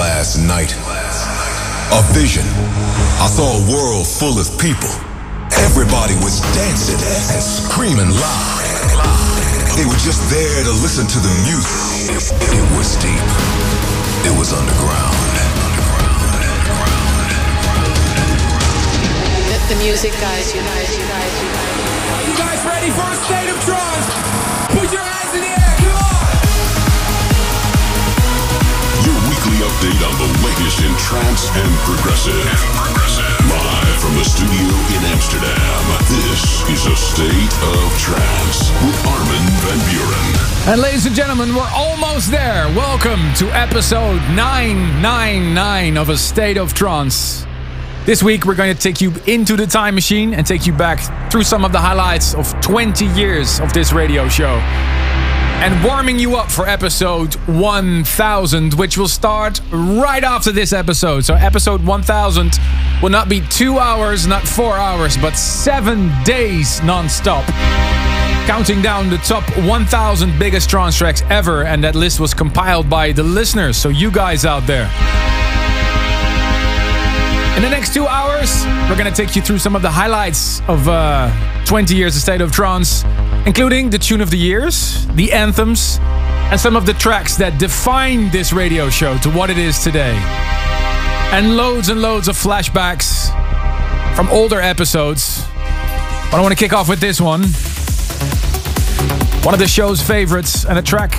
last night. A vision. I saw a world full of people. Everybody was dancing and screaming loud. They were just there to listen to the music. It was deep. It was underground. Let the music guide you, guide you, guide you, guide you. You guys ready for a state of trance? Update on the latest in trance and progressive. Live from the studio in Amsterdam, this is a state of trance with Armin van Buuren. And ladies and gentlemen, we're almost there. Welcome to episode 999 of A State of Trance. This week, we're going to take you into the time machine and take you back through some of the highlights of 20 years of this radio show. And warming you up for episode 1000, which will start right after this episode. So, episode 1000 will not be two hours, not four hours, but seven days non stop. Counting down the top 1000 biggest trance tracks ever, and that list was compiled by the listeners, so you guys out there. In the next two hours, we're to take you through some of the highlights of uh, 20 years of State of Trance, including the tune of the years, the anthems, and some of the tracks that define this radio show to what it is today. And loads and loads of flashbacks from older episodes. But I want to kick off with this one. One of the show's favorites and a track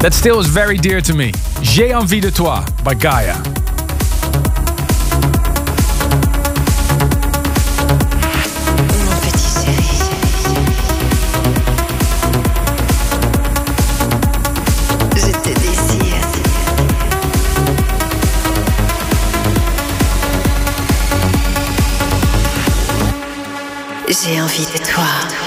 that still is very dear to me. J'ai envie de toi by Gaia. J'ai envie de toi.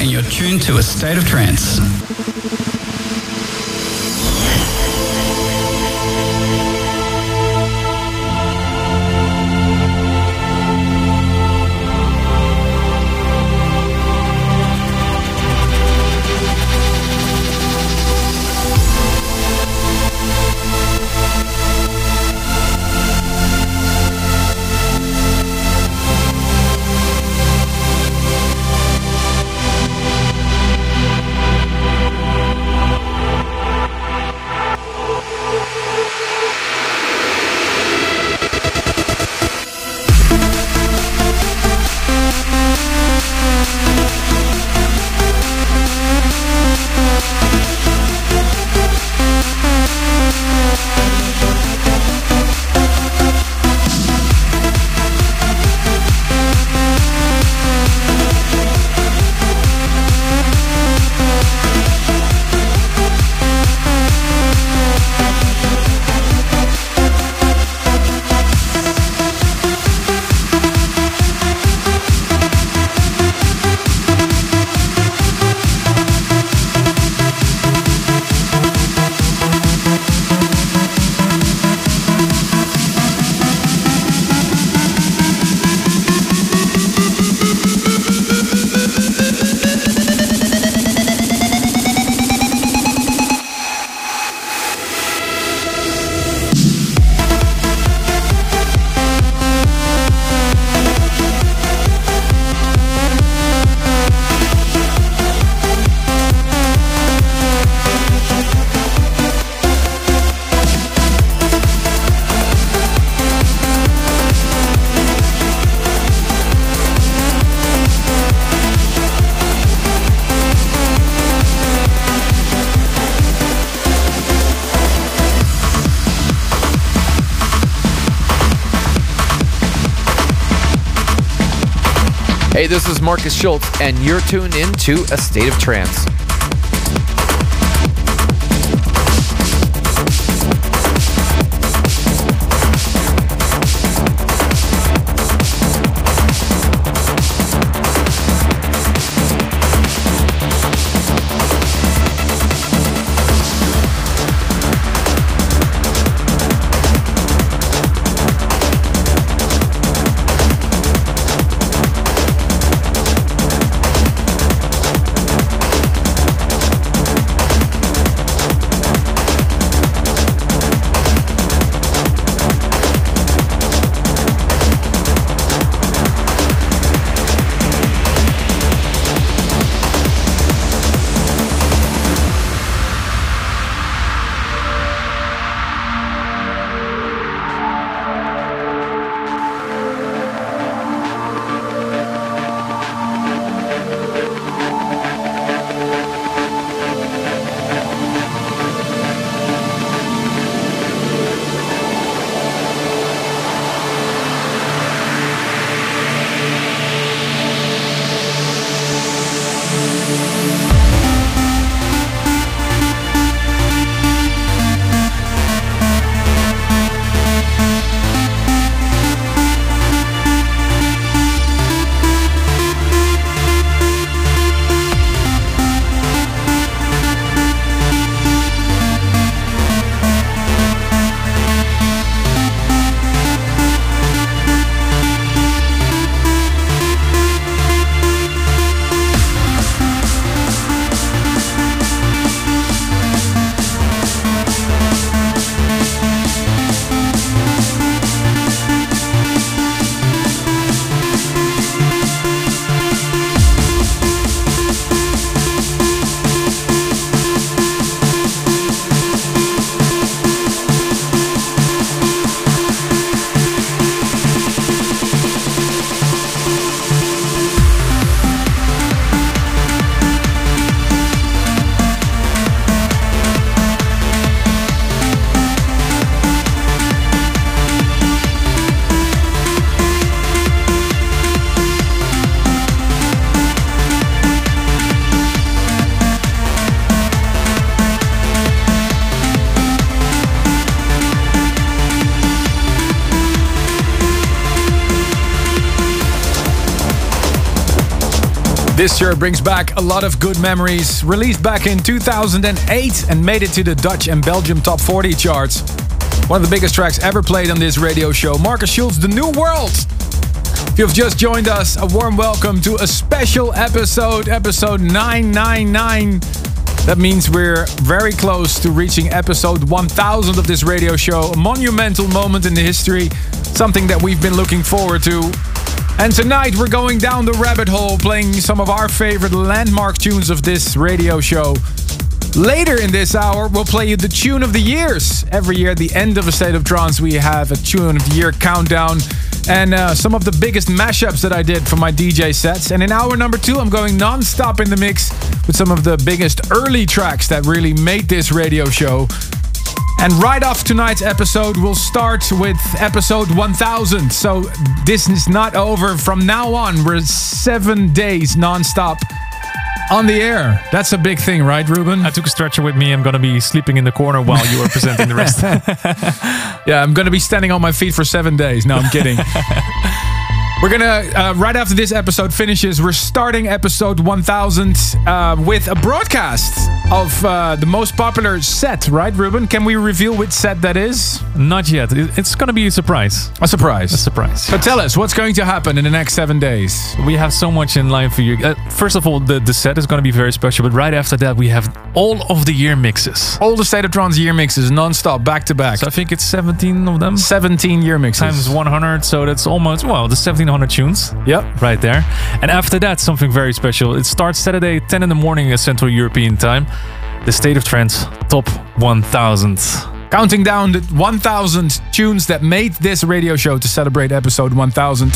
And you're tuned to A State of Trance. Markus Schulz, and you're tuned in to A State of Trance. This year brings back a lot of good memories. Released back in 2008 and made it to the Dutch and Belgium top 40 charts. One of the biggest tracks ever played on this radio show. Markus Schulz, The New World. If you've just joined us, a warm welcome to a special episode, episode 999. That means we're very close to reaching episode 1000 of this radio show. A monumental moment in the history, something that we've been looking forward to. And tonight we're going down the rabbit hole playing some of our favorite landmark tunes of this radio show. Later in this hour, we'll play you the tune of the years. Every year at the end of a State of Trance, we have a tune of the year countdown and uh, some of the biggest mashups that I did for my DJ sets. And in hour number two, I'm going non-stop in the mix with some of the biggest early tracks that really made this radio show. And right off tonight's episode, we'll start with episode 1000. So this is not over. From now on, we're seven days non-stop on the air. That's a big thing, right, Ruben? I took a stretcher with me. I'm going to be sleeping in the corner while you are presenting the rest. yeah, I'm going to be standing on my feet for seven days. No, I'm kidding. We're gonna uh, right after this episode finishes, we're starting episode 1000 uh, with a broadcast of uh, the most popular set, right, Ruben? Can we reveal which set that is? Not yet. It's going to be a surprise. A surprise. A surprise. So tell us what's going to happen in the next seven days. We have so much in line for you. Uh, first of all, the, the set is going to be very special, but right after that, we have all of the year mixes. All the State of Trance year mixes, non-stop, back to back. So I think it's 17 of them 17 year mixes. times 100. So that's almost, well, the 1700 tunes Yep. right there. And after that, something very special. It starts Saturday, 10 in the morning at Central European time. The State of Trance Top 1000. Counting down the 1,000 tunes that made this radio show to celebrate episode 1,000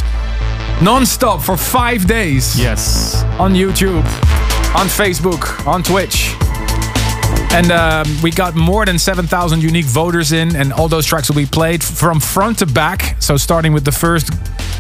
non-stop for five days. Yes. on YouTube, on Facebook, on Twitch. And um, we got more than 7,000 unique voters in, and all those tracks will be played from front to back. So starting with the first,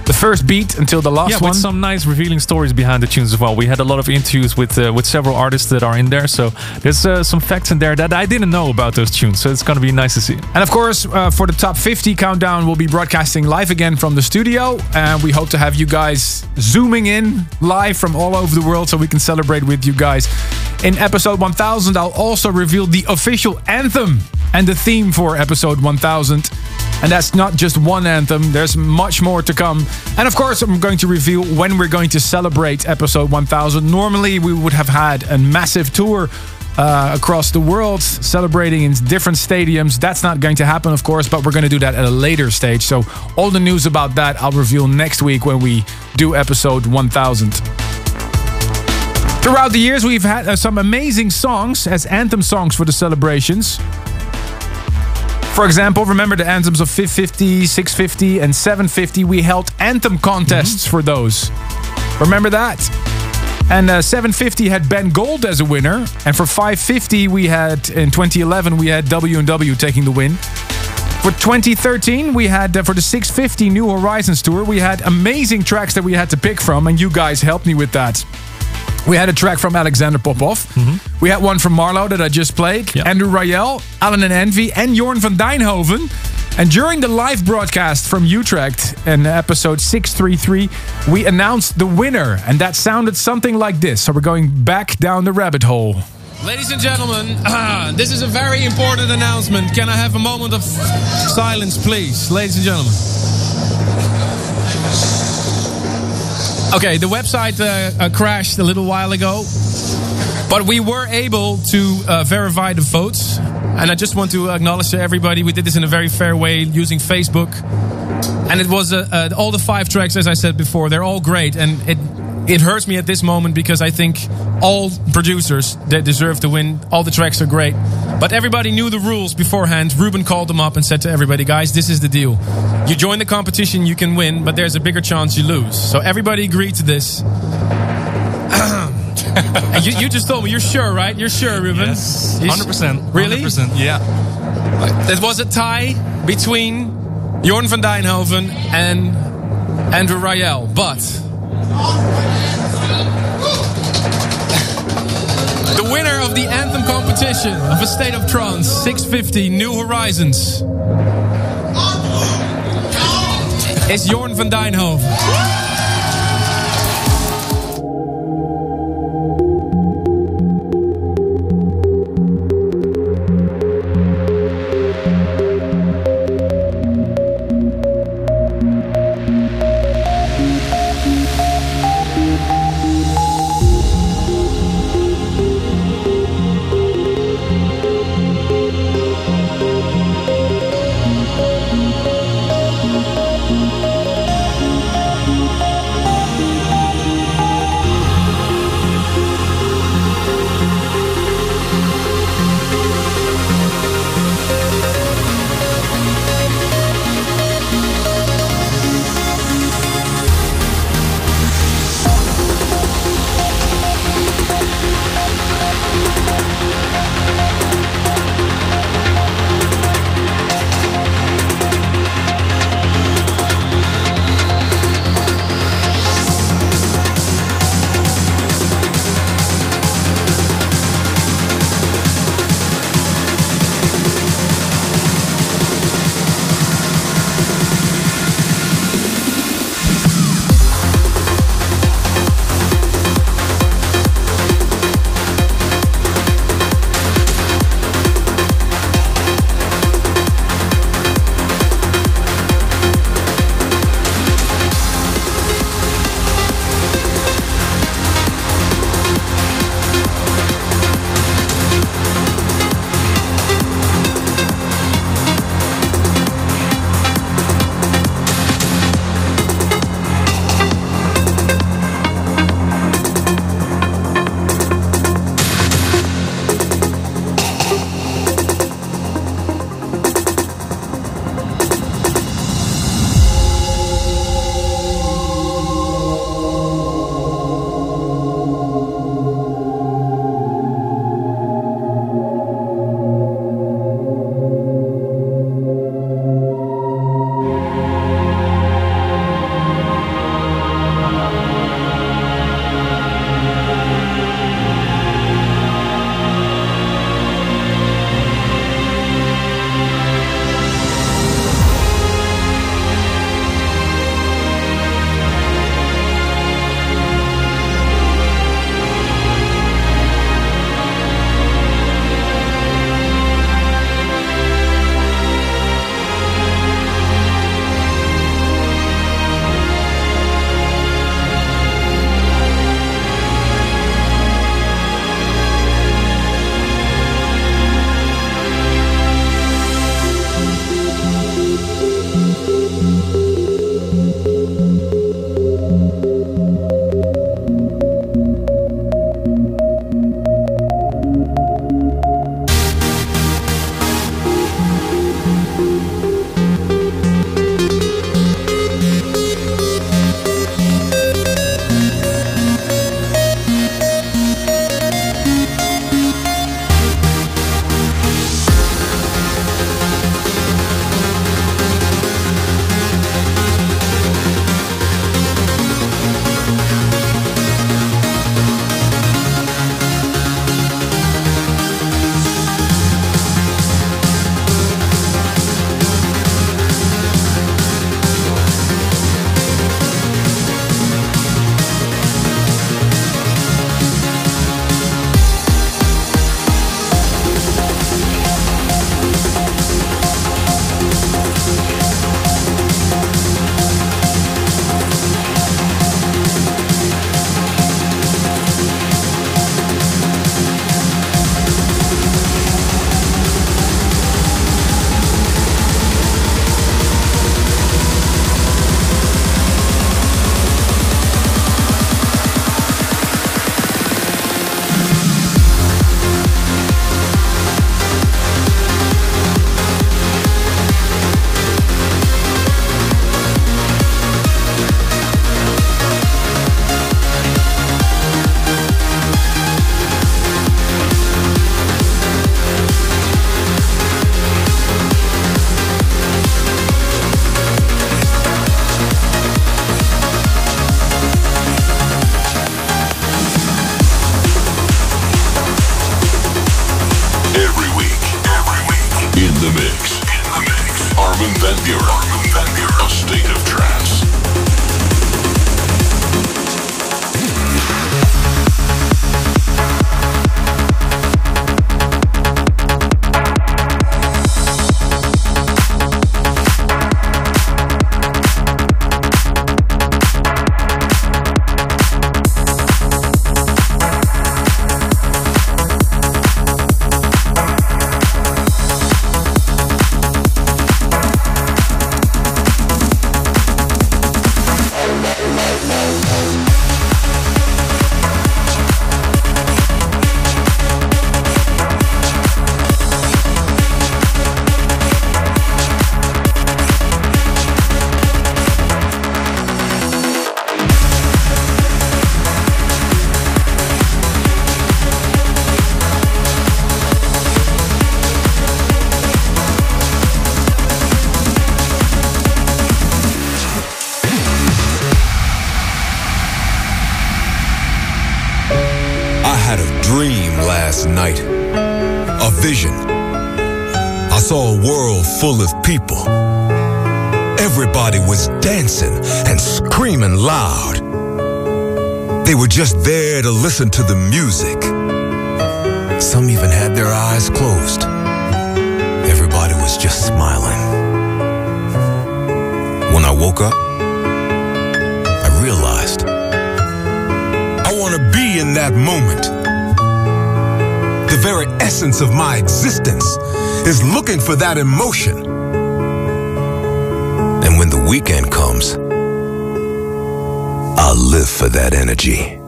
the first beat until the last Yeah, one. with some nice revealing stories behind the tunes as well. We had a lot of interviews with uh, with several artists that are in there, so there's uh, some facts in there that I didn't know about those tunes. So it's gonna be nice to see. And of course, uh, for the top 50 countdown, we'll be broadcasting live again from the studio. And we hope to have you guys zooming in live from all over the world so we can celebrate with you guys. In episode 1000, I'll also reveal the official anthem and the theme for episode 1000. And that's not just one anthem, there's much more to come. And of course, I'm going to reveal when we're going to celebrate episode 1000. Normally, we would have had a massive tour uh, across the world, celebrating in different stadiums. That's not going to happen, of course, but we're going to do that at a later stage. So, all the news about that I'll reveal next week when we do episode 1000. Throughout the years, we've had uh, some amazing songs as anthem songs for the celebrations. For example, remember the anthems of 550, 650, and 750? We held anthem contests for those. Remember that? And uh, 750 had Ben Gold as a winner, and for 550 we had in 2011 we had W and W taking the win. For 2013 we had uh, for the 650 New Horizons tour we had amazing tracks that we had to pick from, and you guys helped me with that. We had a track from Alexander Popov. We had one from Marlo that I just played. Yeah. Andrew Rayel, Alan and Envy, and Jorn van Deynhoven. And during the live broadcast from Utrecht in episode 633, we announced the winner. And that sounded something like this. So we're going back down the rabbit hole. Ladies and gentlemen, ah, this is a very important announcement. Can I have a moment of silence, please? Ladies and gentlemen. Okay, the website uh, uh, crashed a little while ago, but we were able to uh, verify the votes. And I just want to acknowledge to everybody we did this in a very fair way using Facebook. And it was uh, uh, all the five tracks, as I said before, they're all great. And it it hurts me at this moment because I think all producers that deserve to win, all the tracks are great. But everybody knew the rules beforehand. Ruben called them up and said to everybody, guys, this is the deal. You join the competition, you can win, but there's a bigger chance you lose. So everybody agreed to this. and you, you just told me, you're sure, right? You're sure, Ruben? Yes, 100%. Really? 100%. Yeah. There was a tie between Jorn van Deynhoven and Andrew Rayel, but the winner of the anthem competition of a state of trance 650 New Horizons is Jorn van Deynhoven. Just there to listen to the music. Some even had their eyes closed. Everybody was just smiling. When I woke up, I realized I want to be in that moment. The very essence of my existence is looking for that emotion. And when the weekend comes, I'll live for that energy.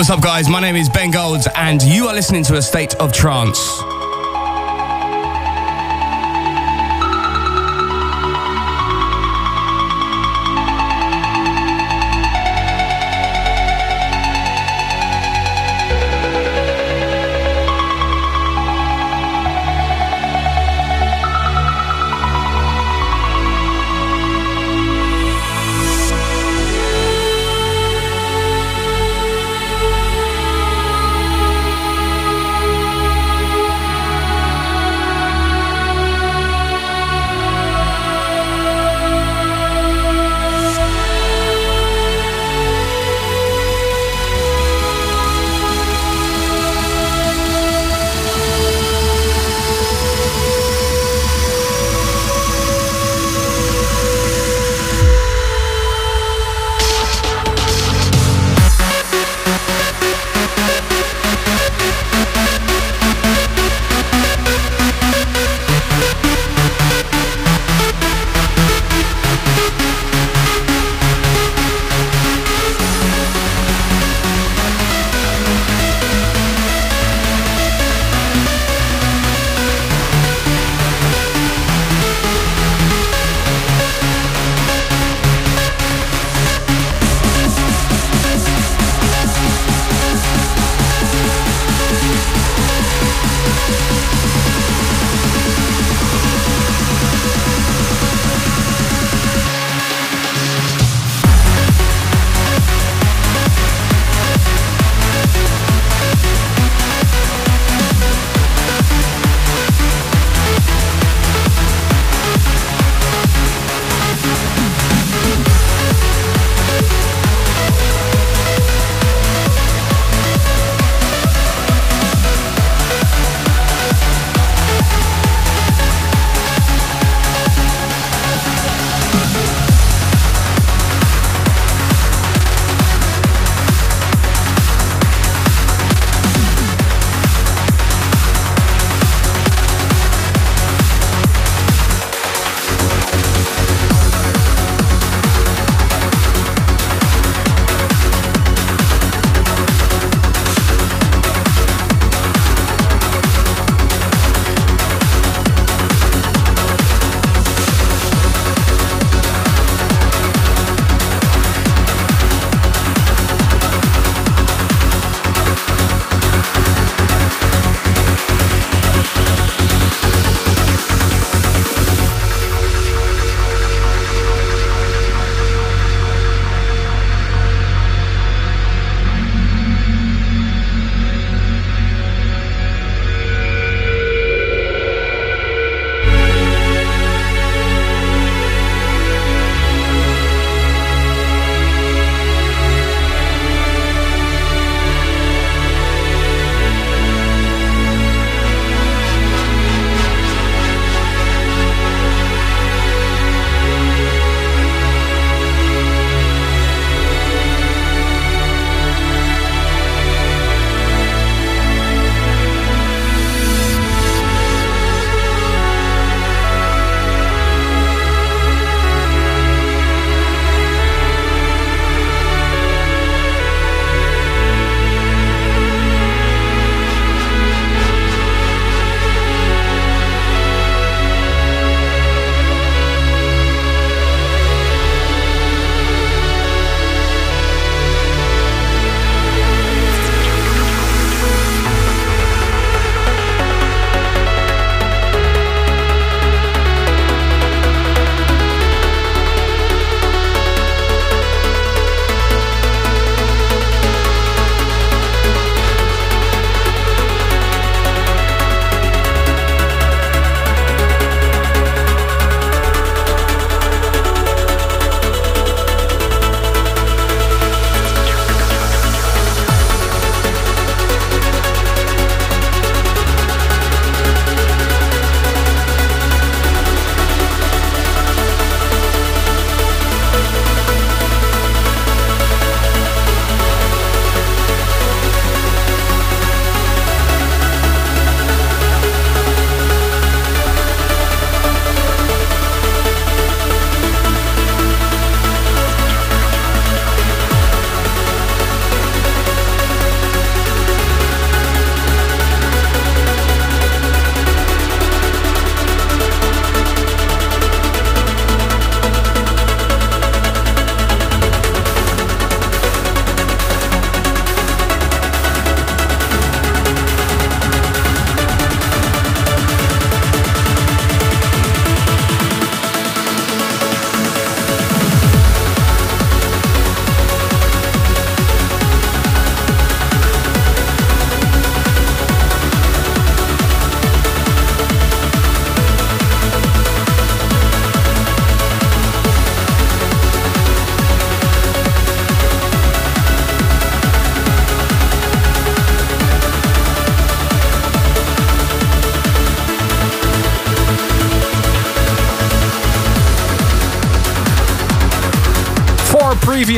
What's up, guys? My name is Ben Golds, and you are listening to A State of Trance.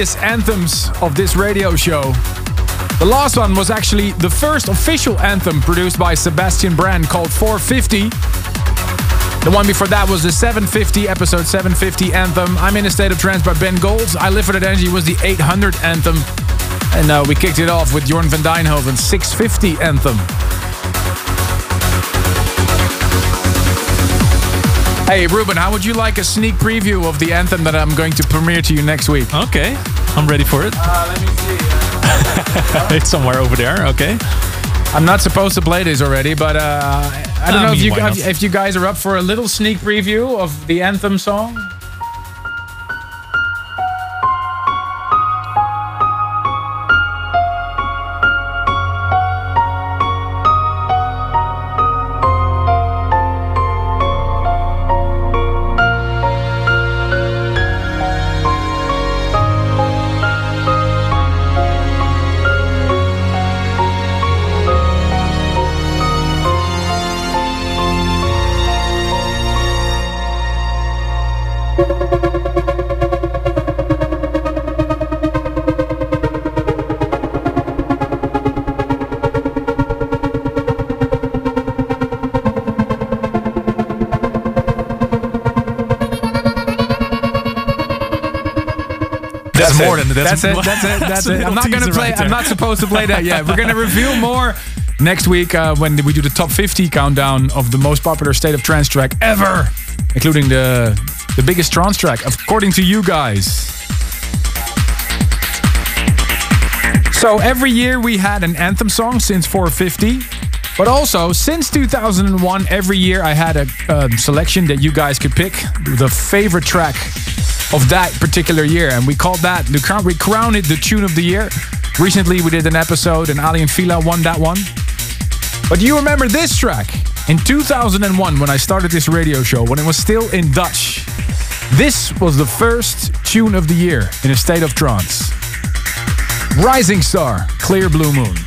Anthems of this radio show. The last one was actually the first official anthem produced by Sebastian Brandt called 450. The one before that was the 750, episode 750 anthem. I'm in a state of trance by Ben Golds. I Live for That Energy was the 800 anthem. And uh, we kicked it off with Jorn van Deynhoven's 650 anthem. Hey, Ruben, how would you like a sneak preview of the anthem that I'm going to premiere to you next week? Okay, I'm ready for it. Uh, let me see. it's somewhere over there. Okay. I'm not supposed to play this already, but uh, I don't I know if you if you guys are up for a little sneak preview of the anthem song. That's, That's, it. That's it. That's it. I'm not gonna play. right I'm not supposed to play that yet. We're gonna reveal more next week uh, when we do the top 50 countdown of the most popular state of trance track ever, including the the biggest trance track according to you guys. So every year we had an anthem song since 450. But also, since 2001, every year I had a um, selection that you guys could pick the favorite track of that particular year. And we called that, we crowned it the tune of the year. Recently, we did an episode and Aly and Fila won that one. But do you remember this track? In 2001, when I started this radio show, when it was still in Dutch, this was the first tune of the year in a state of trance. Rising Star, Clear Blue Moon.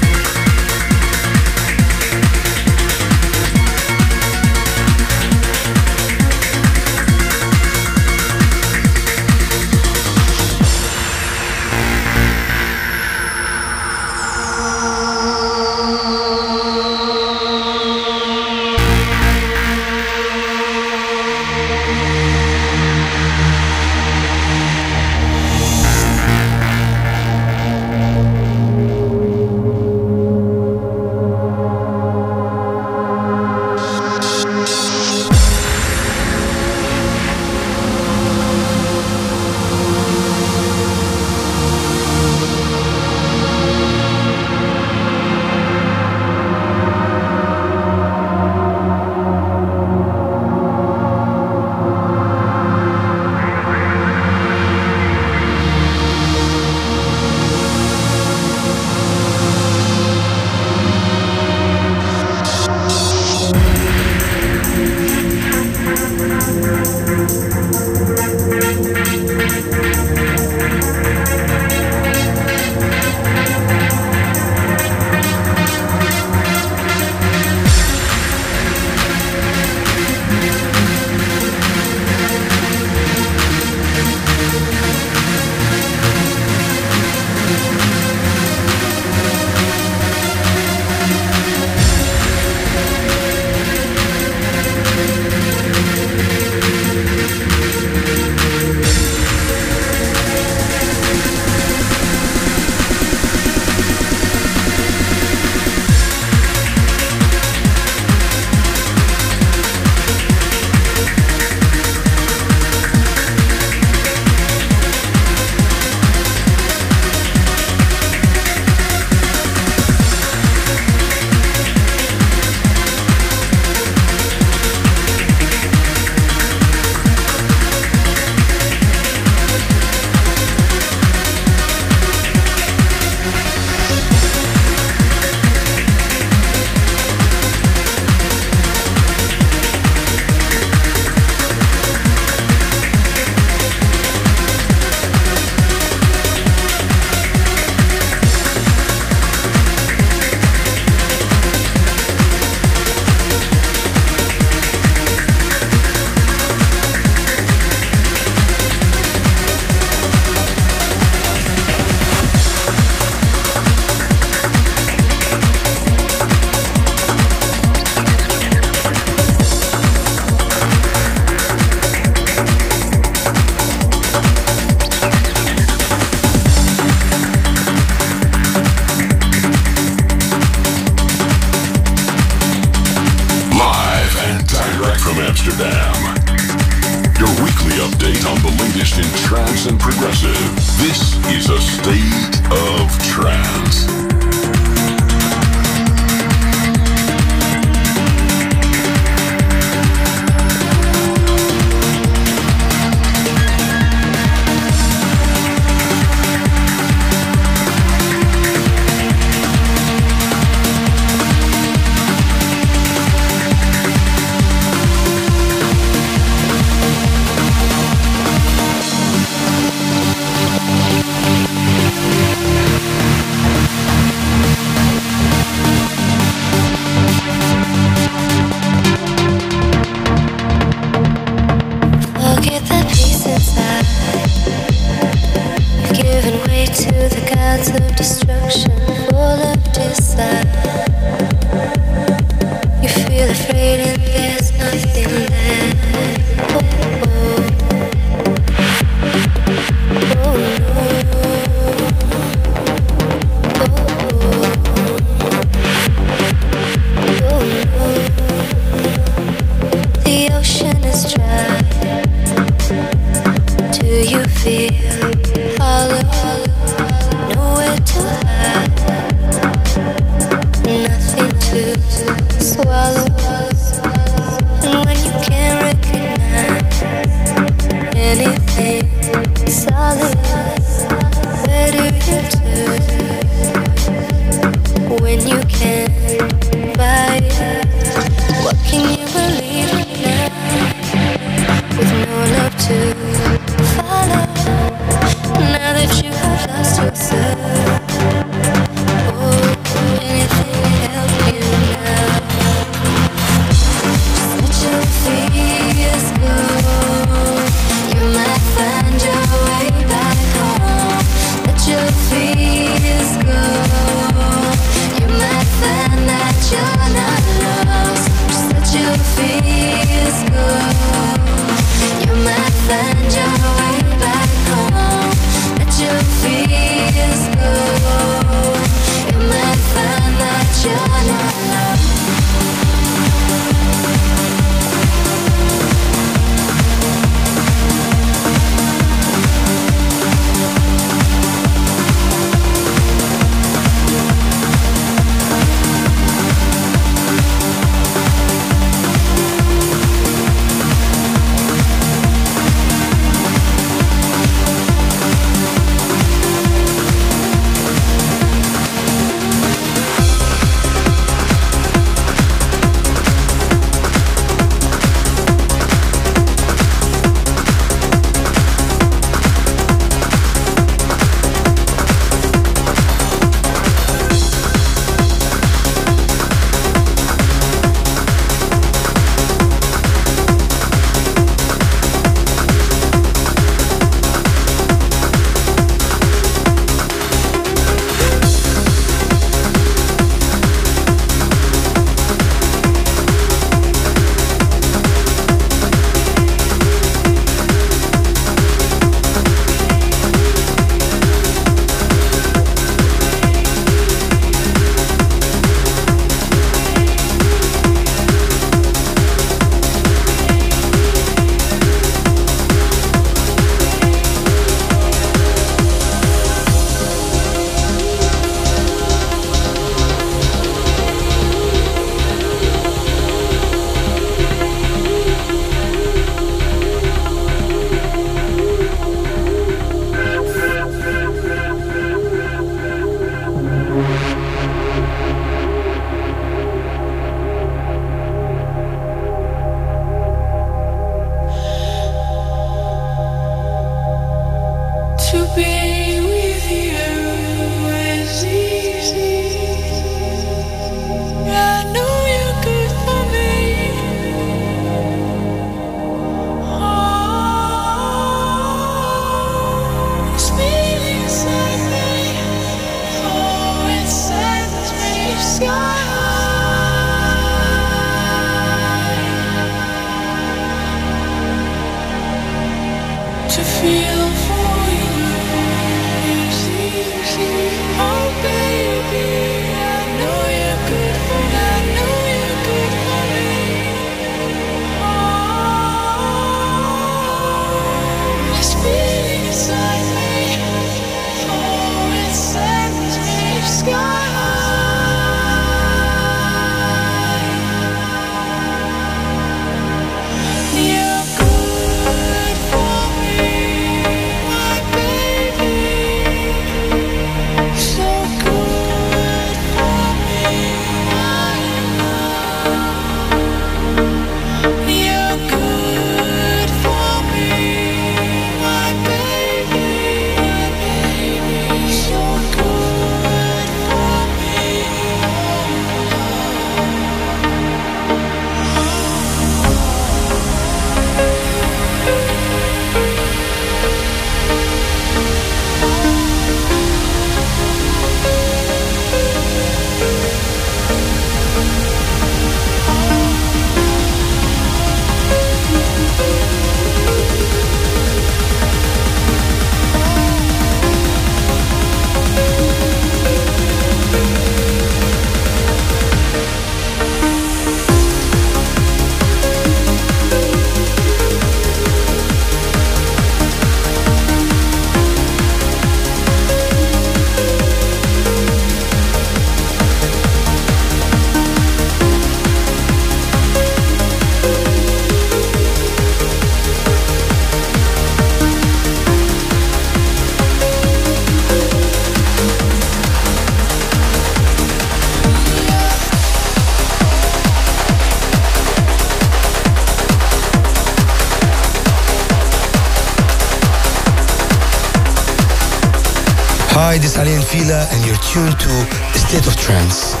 this is Aly & Fila and you're tuned to State of Trance.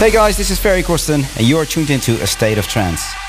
Hey guys, this is Ferry Corsten, and you are tuned into A State of Trance.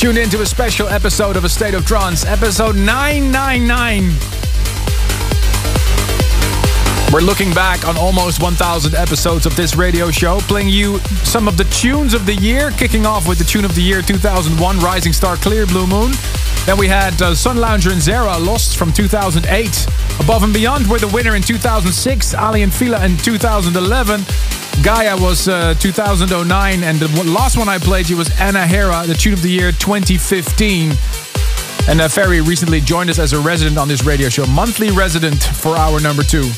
Tuned in to a special episode of A State of Trance, episode 999. We're looking back on almost 1,000 episodes of this radio show, playing you some of the tunes of the year, kicking off with the tune of the year 2001, Rising Star Clear Blue Moon. Then we had uh, Sunlounger and Zara, Lost from 2008. Above and Beyond were the winner in 2006, Aly and Fila in 2011. Gaia was uh, 2009, and the last one I played you was Anahera, the tune of the year 2015. And uh, Ferry recently joined us as a resident on this radio show, monthly resident for hour number two.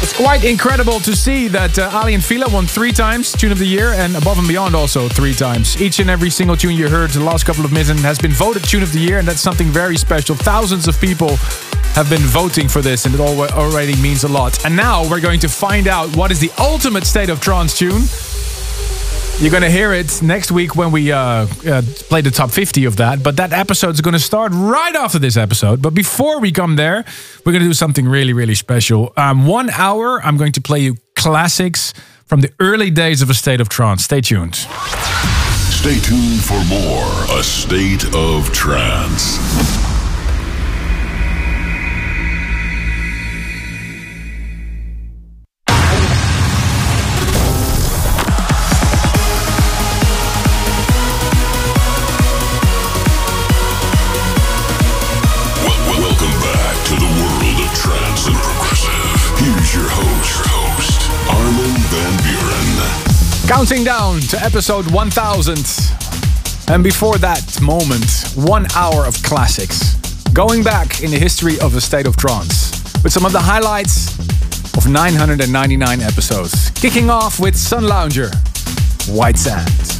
It's quite incredible to see that uh, Aly and Fila won three times Tune of the Year and Above and Beyond also three times. Each and every single tune you heard the last couple of minutes has been voted Tune of the Year, and that's something very special. Thousands of people have been voting for this, and it already means a lot. And now we're going to find out what is the ultimate state of trance tune. You're going to hear it next week when we uh, uh, play the top 50 of that. But that episode is going to start right after this episode. But before we come there, we're going to do something really, really special. Um, one hour, I'm going to play you classics from the early days of A State of Trance. Stay tuned. Stay tuned for more A State of Trance. Counting down to episode 1000. And before that moment, one hour of classics. Going back in the history of a state of trance with some of the highlights of 999 episodes. Kicking off with Sunlounger, White Sand.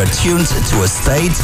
You're tuned to a state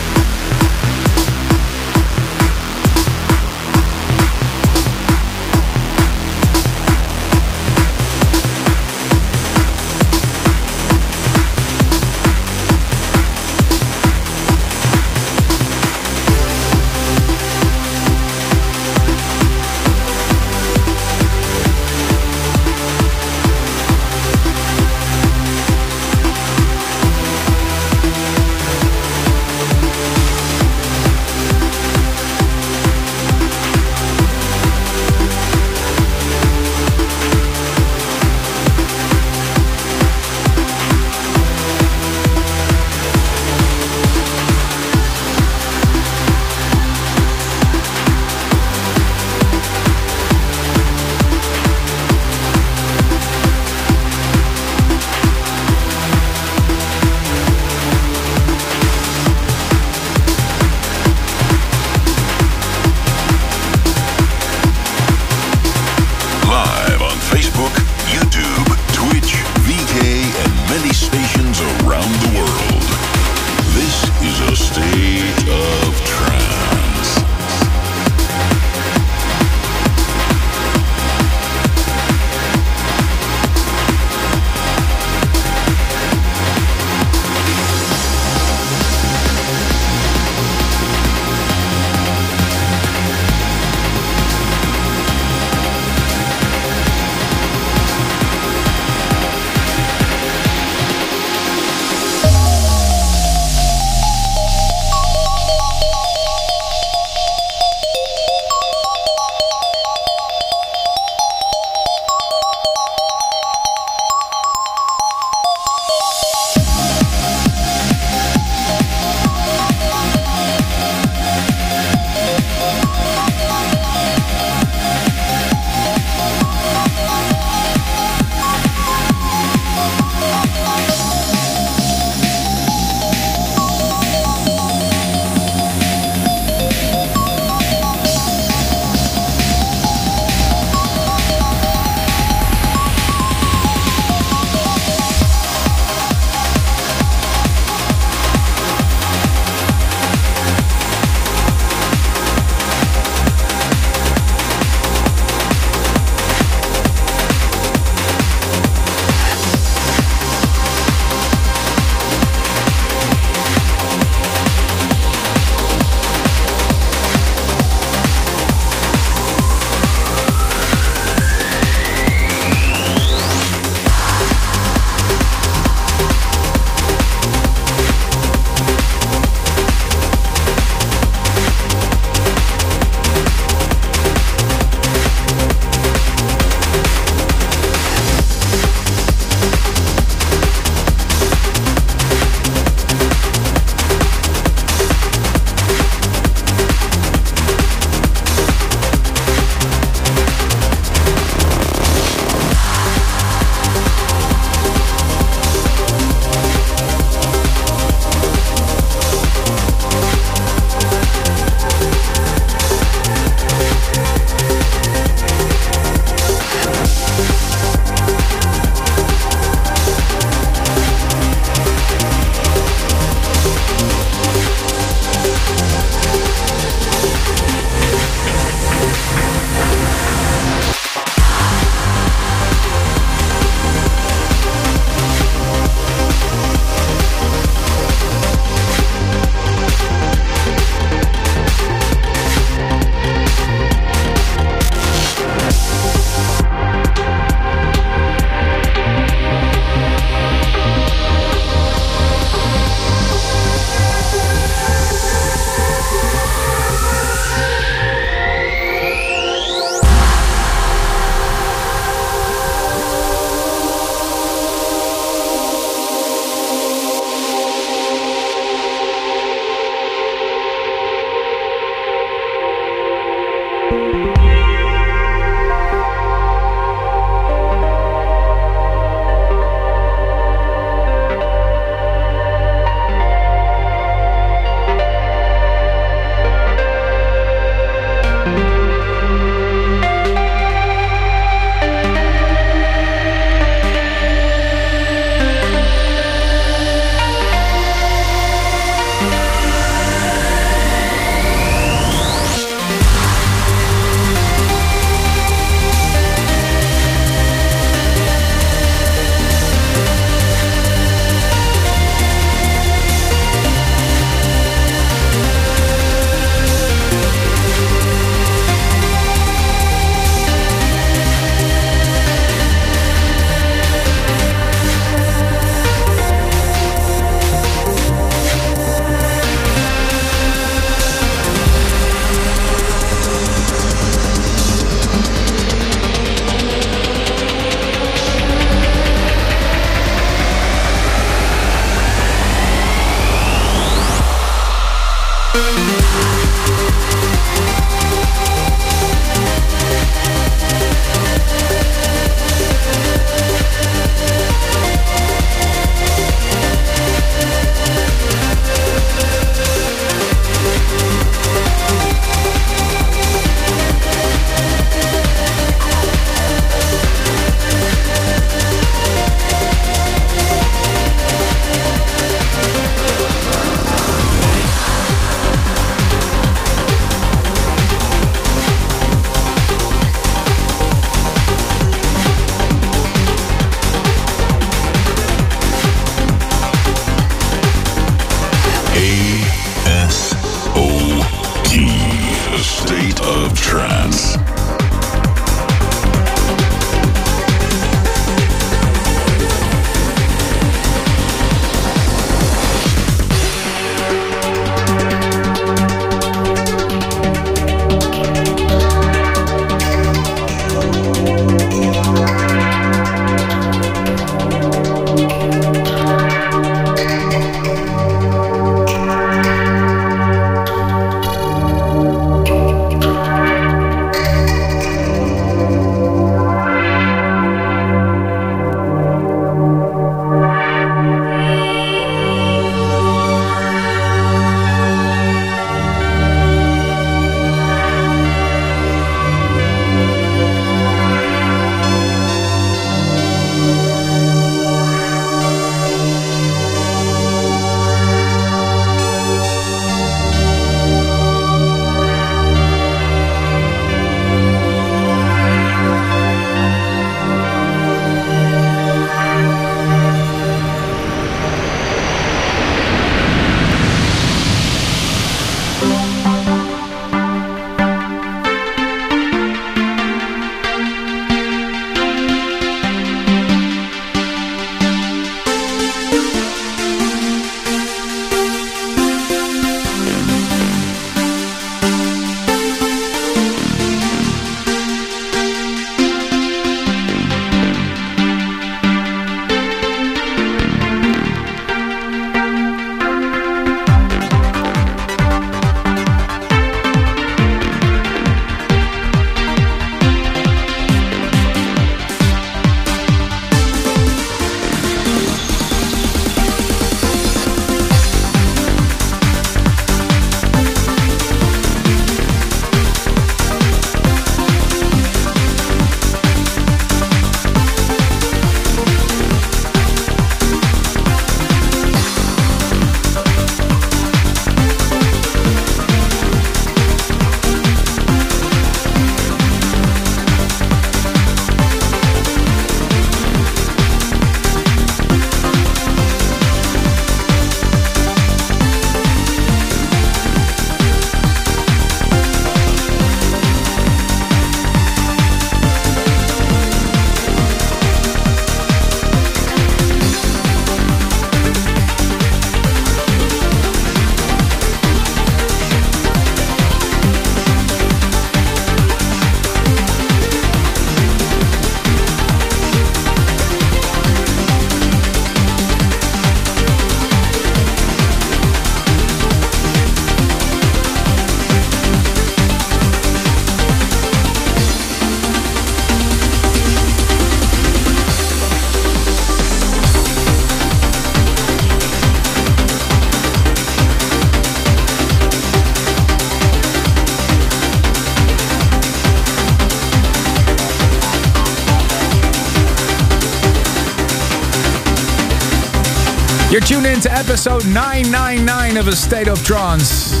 episode 999 of A State of Trance.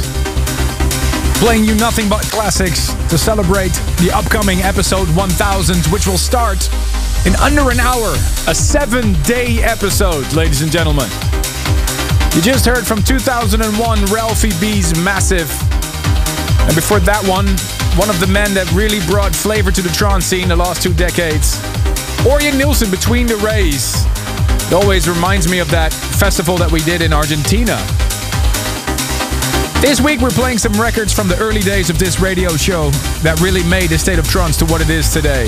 Playing you nothing but classics to celebrate the upcoming episode 1000, which will start in under an hour. A seven day episode, ladies and gentlemen. You just heard from 2001 Ralphie B's Massive. And before that one, one of the men that really brought flavor to the trance scene the last two decades. Ørjan Nilsen, Between the Rays. It always reminds me of that festival that we did in Argentina. This week we're playing some records from the early days of this radio show that really made the State of Trance to what it is today.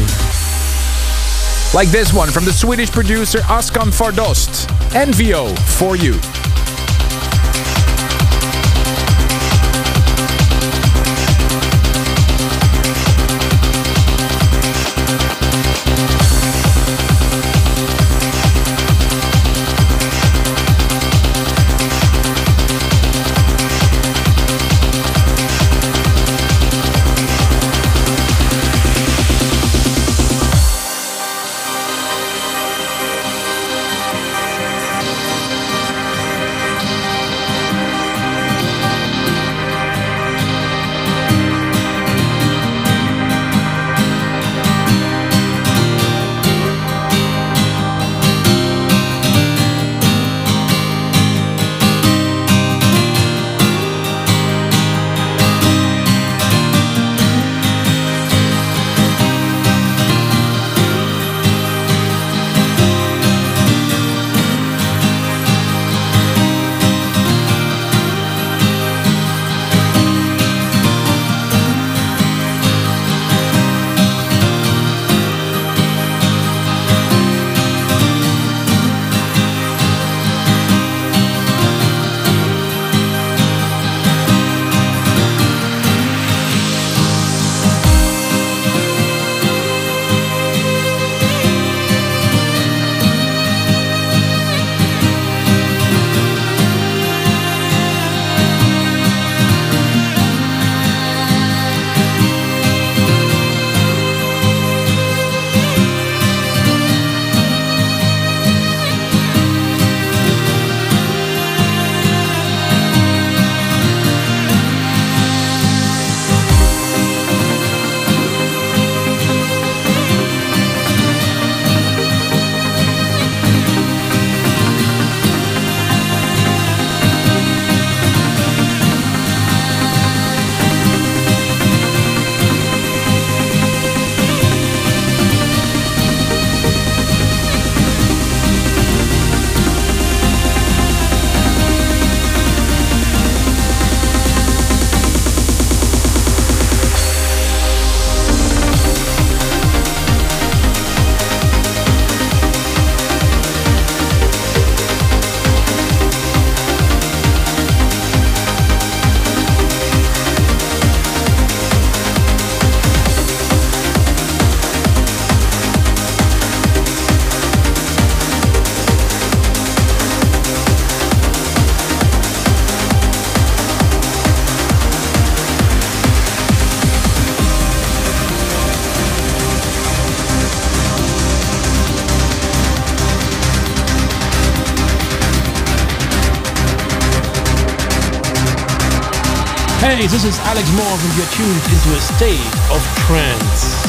Like this one from the Swedish producer Ashkan Fardost, Envio for you. This is Alex Moore and you're tuned into a state of trance.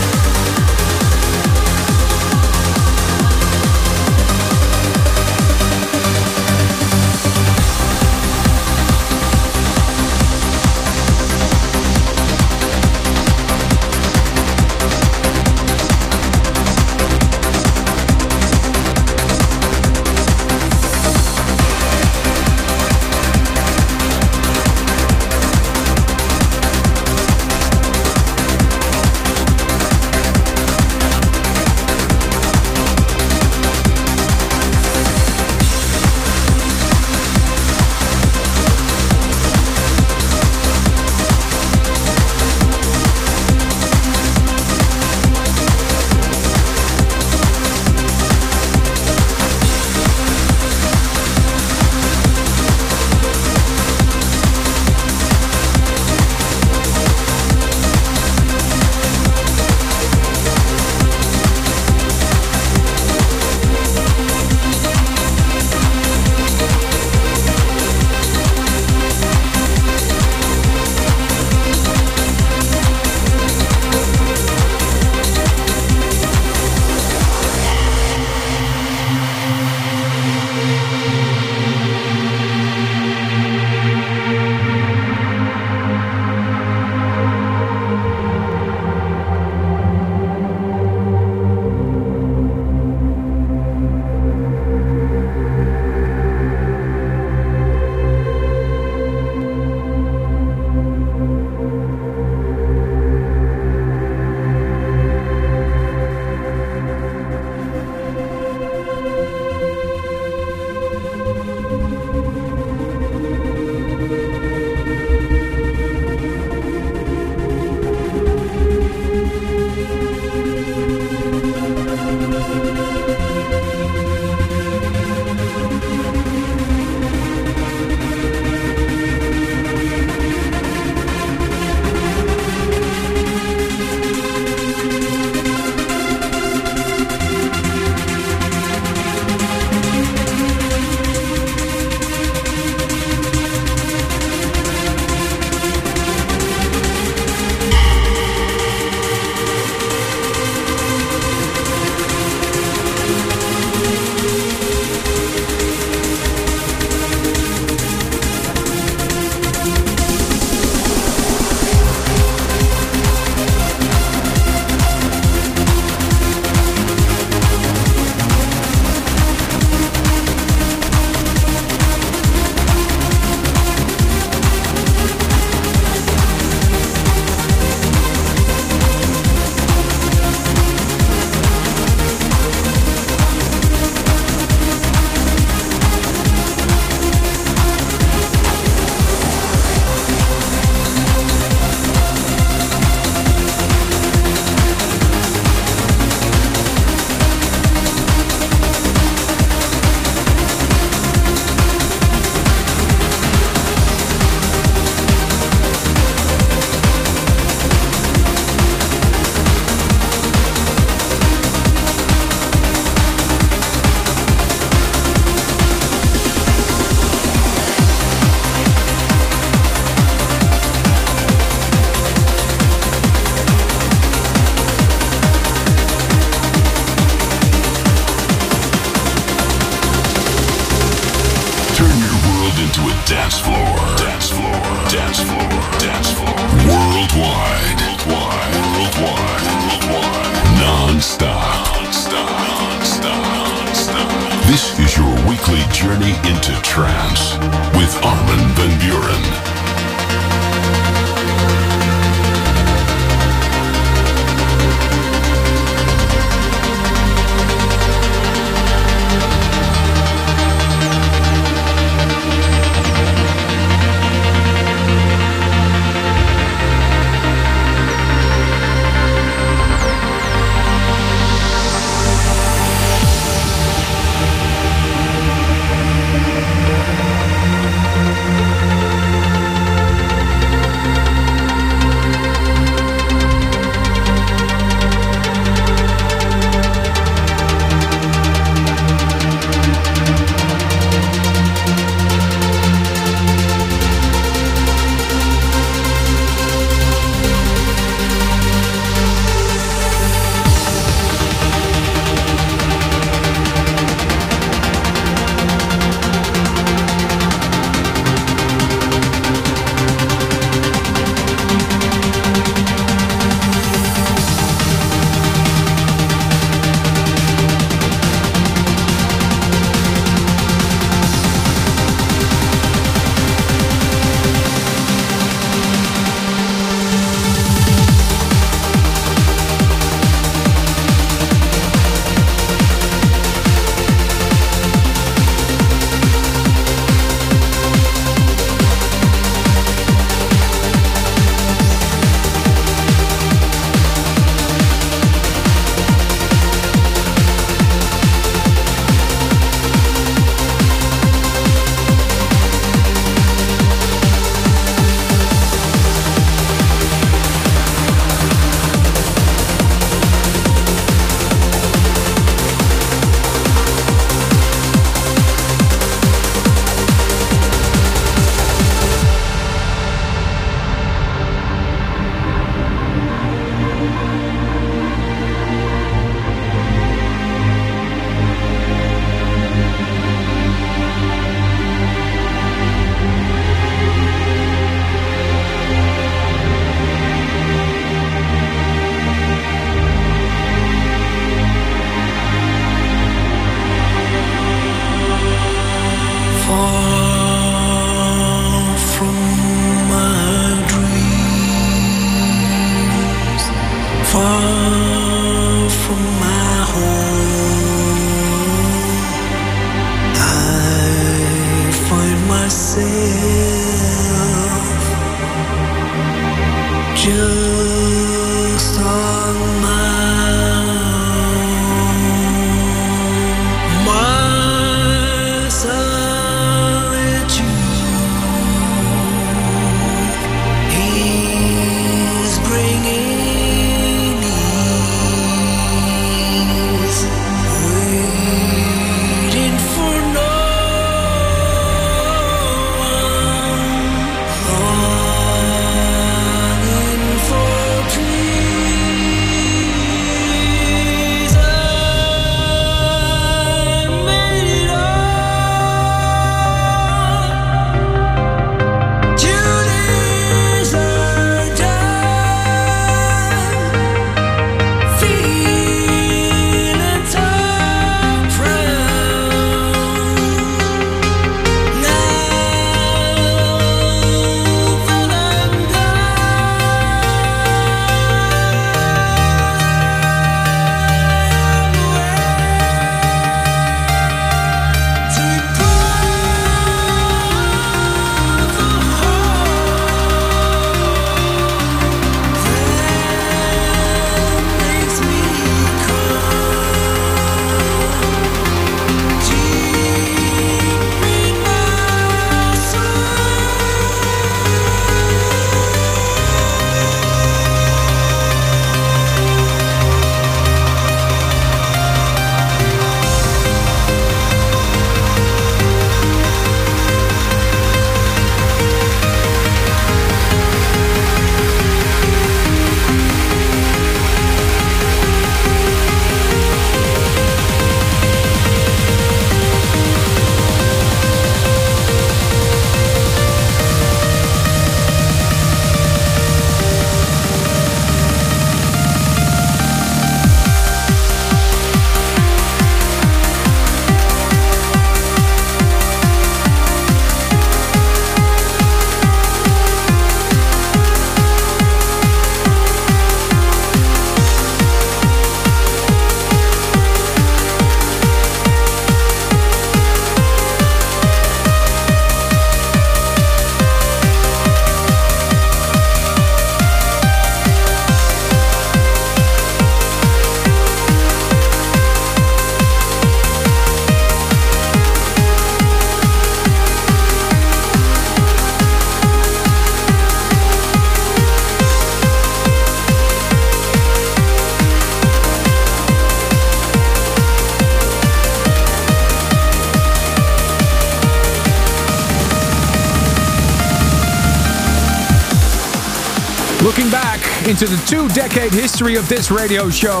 Into the two decade history of this radio show,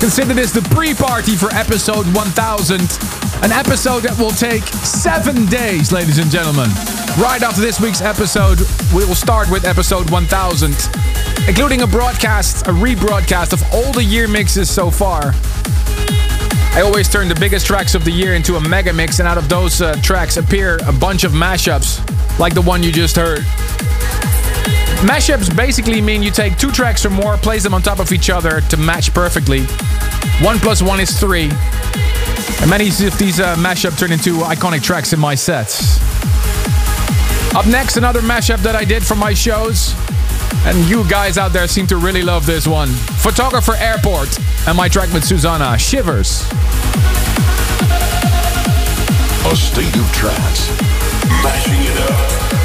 consider this the pre party for episode 1000. An episode that will take seven days, ladies and gentlemen. Right after this week's episode, we will start with episode 1000, including a broadcast, a rebroadcast of all the year mixes so far. I always turn the biggest tracks of the year into a mega mix, and out of those uh, tracks appear a bunch of mashups, like the one you just heard. Mashups basically mean you take two tracks or more, place them on top of each other to match perfectly. One plus one is three. And many of these uh, mashup turn into iconic tracks in my sets. Up next, another mashup that I did for my shows. And you guys out there seem to really love this one. Photographer Airport and my track with Susana, Shivers. A state of trance. Mashing it up.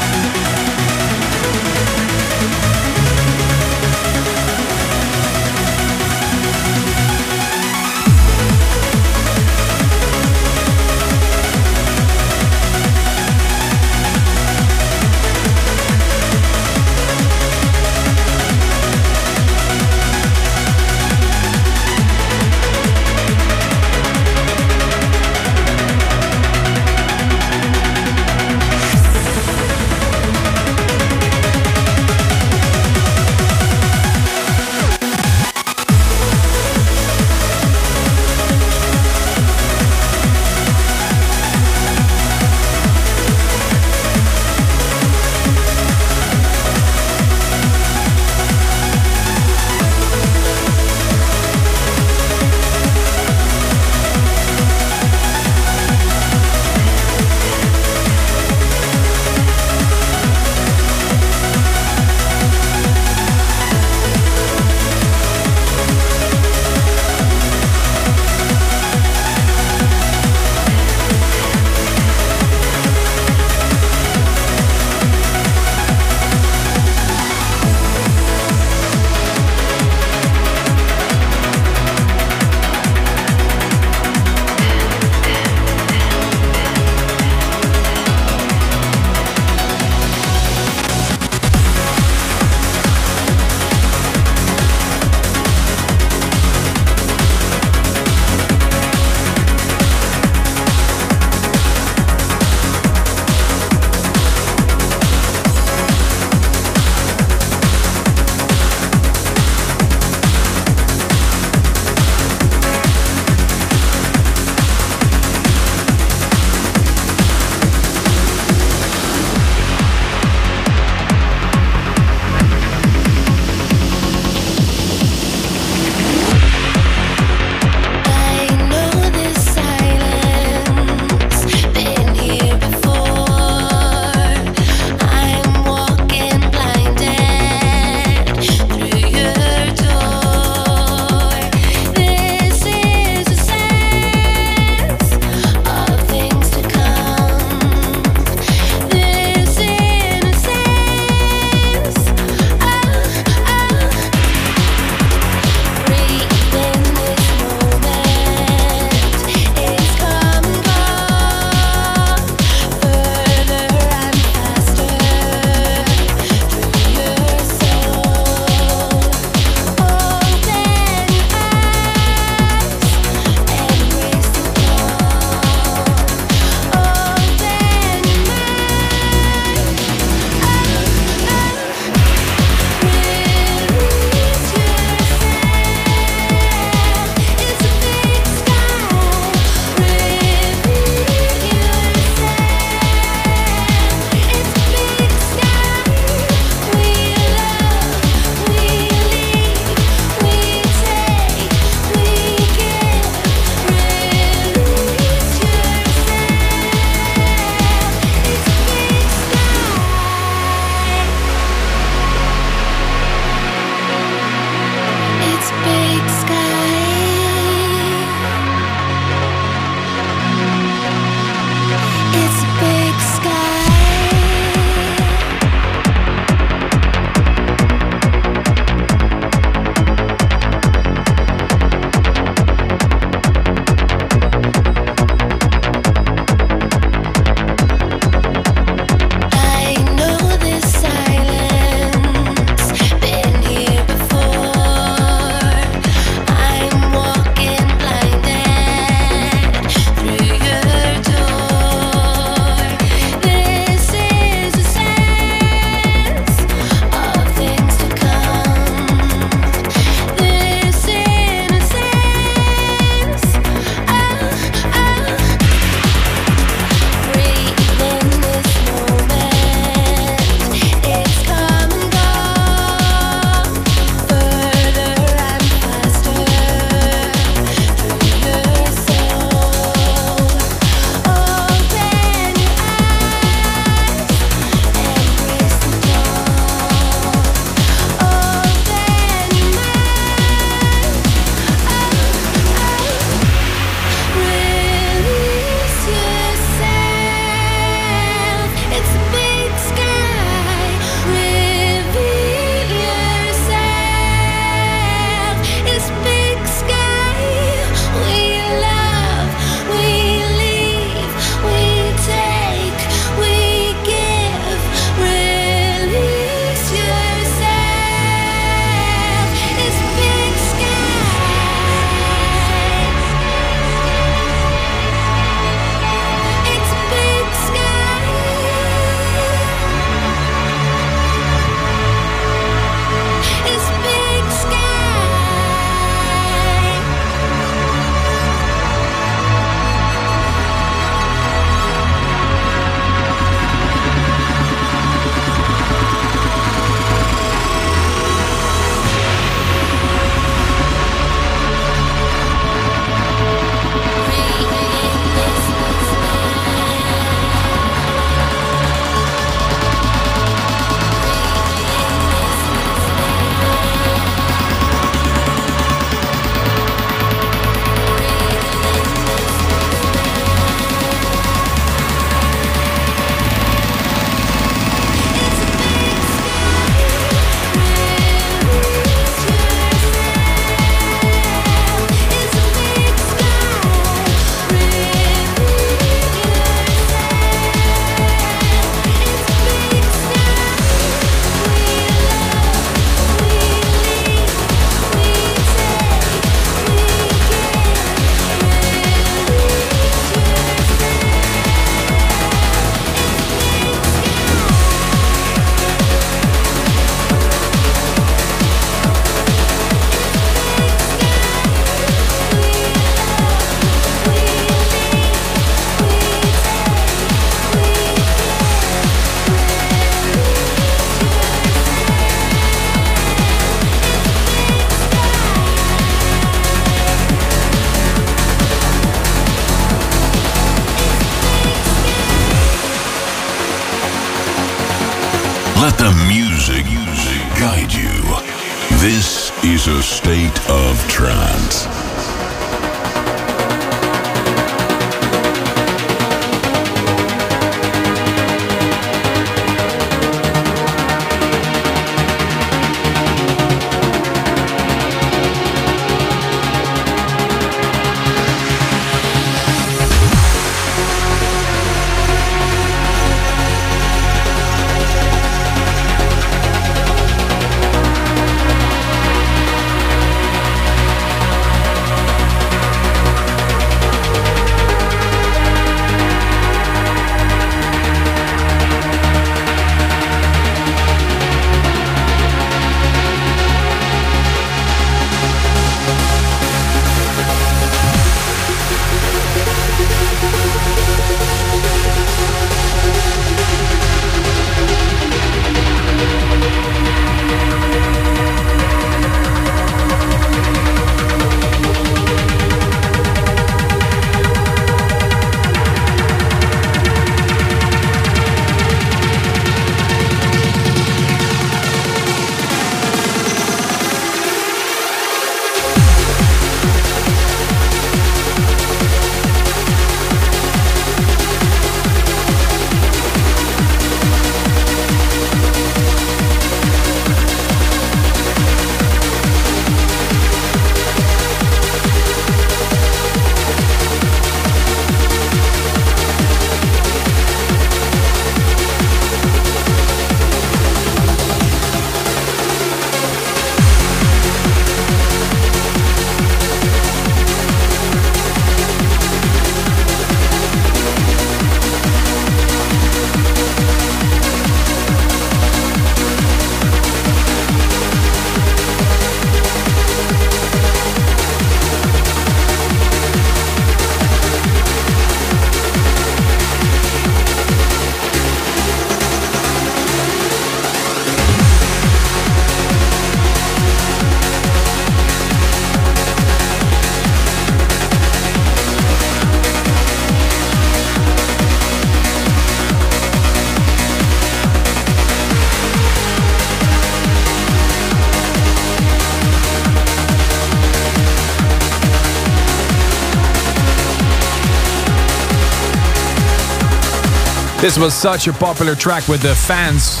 This was such a popular track with the fans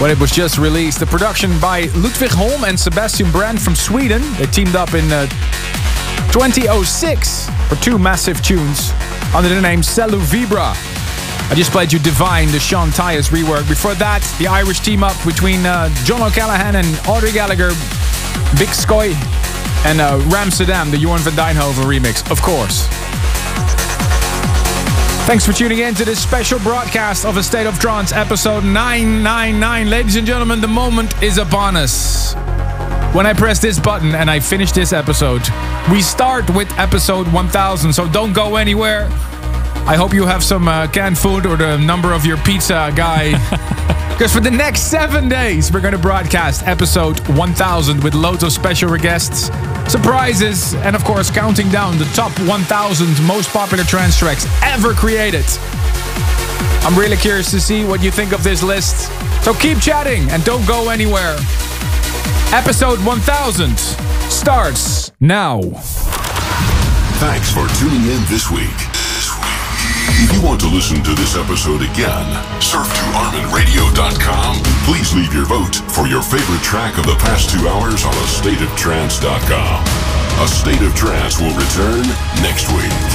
when it was just released. The production by Ludwig Holm and Sebastian Brandt from Sweden. They teamed up in uh, 2006 for two massive tunes under the name Celu Vibra. I just played you Divine, the Sean Tyas rework. Before that, the Irish team up between uh, John O'Callaghan and Audrey Gallagher, Big Sky, and uh, Ramsterdam, the Jorn van Deynhoven remix, of course. Thanks for tuning in to this special broadcast of A State of Trance, episode 999. Ladies and gentlemen, the moment is upon us. When I press this button and I finish this episode, we start with episode 1000, so don't go anywhere. I hope you have some uh, canned food or the number of your pizza guy. Because for the next seven days, we're going to broadcast episode 1000 with loads of special guests, surprises, and of course, counting down the top 1000 most popular trance tracks ever created. I'm really curious to see what you think of this list. So keep chatting and don't go anywhere. Episode 1000 starts now. Thanks for tuning in this week. If you want to listen to this episode again, surf to ArminRadio.com. Please leave your vote for your favorite track of the past two hours on AstateOfTrance.com. A State of Trance will return next week.